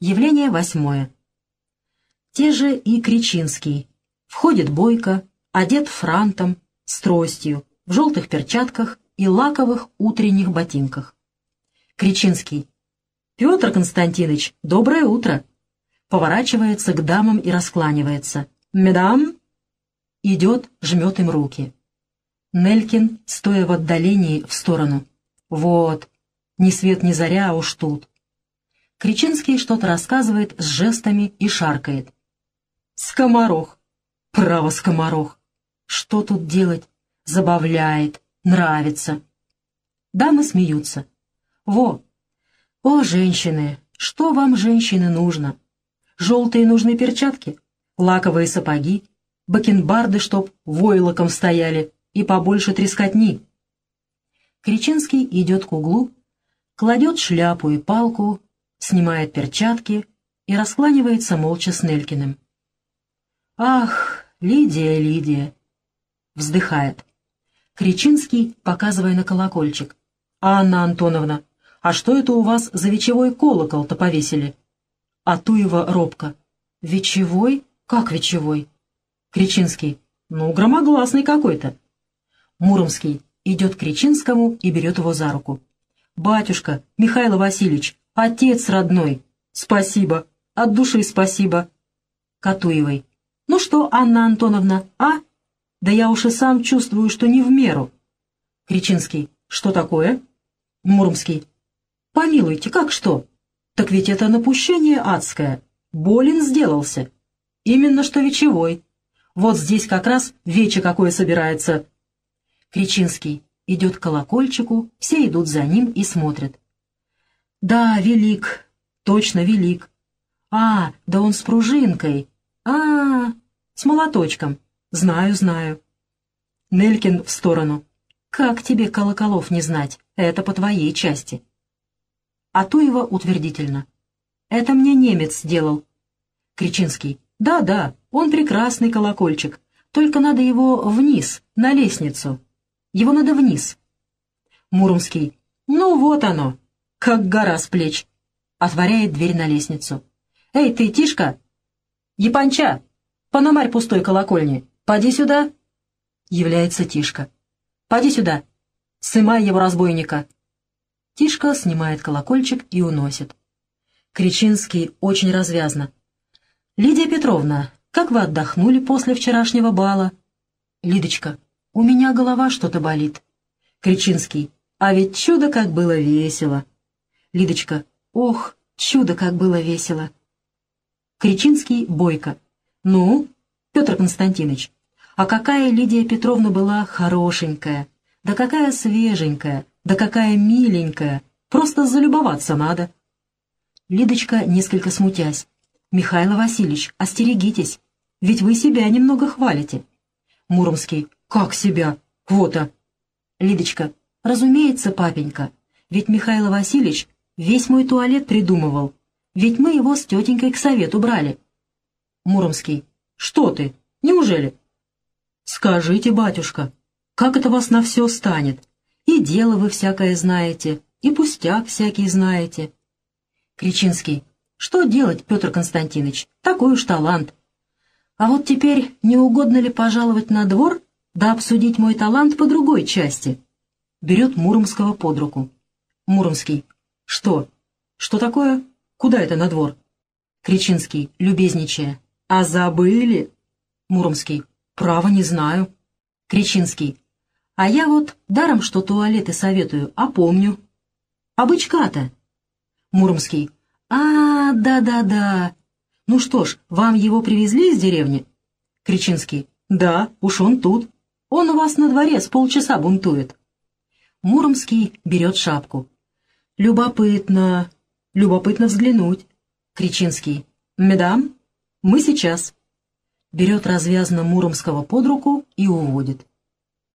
Явление восьмое. Те же и Кричинский. Входит бойко, одет франтом, с тростью, в желтых перчатках и лаковых утренних ботинках. Кричинский. «Петр Константинович, доброе утро!» Поворачивается к дамам и раскланивается. «Медам!» Идет, жмет им руки. Нелькин, стоя в отдалении, в сторону. «Вот, ни свет ни заря, а уж тут». Кричинский что-то рассказывает с жестами и шаркает. «Скоморох! Право, скоморох! Что тут делать? Забавляет, нравится!» Дамы смеются. «Во! О, женщины! Что вам, женщины, нужно? Желтые нужны перчатки, лаковые сапоги, бакенбарды, чтоб войлоком стояли, и побольше трескотни. Кричинский идет к углу, кладет шляпу и палку, снимает перчатки и раскланивается молча с Нелькиным. «Ах, Лидия, Лидия!» Вздыхает. Кричинский, показывая на колокольчик. «Анна Антоновна, а что это у вас за вечевой колокол-то повесили?» А Туева робко. «Вечевой? Как вечевой?» Кричинский. «Ну, громогласный какой-то». Муромский идет к Кричинскому и берет его за руку. «Батюшка, Михаил Васильевич, отец родной, спасибо, от души спасибо». Катуевой. «Ну что, Анна Антоновна, а? Да я уж и сам чувствую, что не в меру». Кричинский. «Что такое?» Муромский. «Помилуйте, как что? Так ведь это напущение адское. Болен сделался. Именно что вечевой. Вот здесь как раз вече какое собирается. Кричинский идет к колокольчику, все идут за ним и смотрят. «Да, велик, точно велик. А, да он с пружинкой. А, с молоточком. Знаю, знаю». Нелькин в сторону. «Как тебе колоколов не знать? Это по твоей части». А Туева утвердительно. «Это мне немец сделал». Кричинский. «Да-да, он прекрасный колокольчик, только надо его вниз, на лестницу, его надо вниз. Муромский. Ну вот оно, как гора с плеч. Отворяет дверь на лестницу. Эй, ты, Тишка! Япанча! Пономарь пустой колокольни. Поди сюда. Является Тишка. Поди сюда. Сымай его разбойника. Тишка снимает колокольчик и уносит. Кричинский очень развязно. «Лидия Петровна, как вы отдохнули после вчерашнего бала?» «Лидочка, у меня голова что-то болит. Кричинский. А ведь чудо, как было весело. Лидочка. Ох, чудо, как было весело. Кричинский, Бойко. Ну, Петр Константинович, а какая Лидия Петровна была хорошенькая, да какая свеженькая, да какая миленькая, просто залюбоваться надо. Лидочка, несколько смутясь. «Михаил Васильевич, остерегитесь, ведь вы себя немного хвалите». Муромский. «Как себя? Квота!» «Лидочка, разумеется, папенька, ведь Михаил Васильевич весь мой туалет придумывал, ведь мы его с тетенькой к совету брали». Муромский. «Что ты? Неужели?» «Скажите, батюшка, как это вас на все станет? И дело вы всякое знаете, и пустяк всякий знаете». Кричинский. «Что делать, Петр Константинович? Такой уж талант. А вот теперь не угодно ли пожаловать на двор да обсудить мой талант по другой части. Берет Муромского под руку. Муромский. Что? Что такое? Куда это на двор? Кричинский, любезничая. А забыли? Муромский. Право не знаю. Кричинский. А я вот даром, что туалеты советую, а помню. А бычка-то? Муромский. А, да-да-да. Ну что ж, вам его привезли из деревни? Кричинский. Да, уж он тут. Он у вас на дворе с полчаса бунтует. Муромский берет шапку. Любопытно, любопытно взглянуть. Кричинский. Медам, мы сейчас. Берет развязно Муромского под руку и уводит.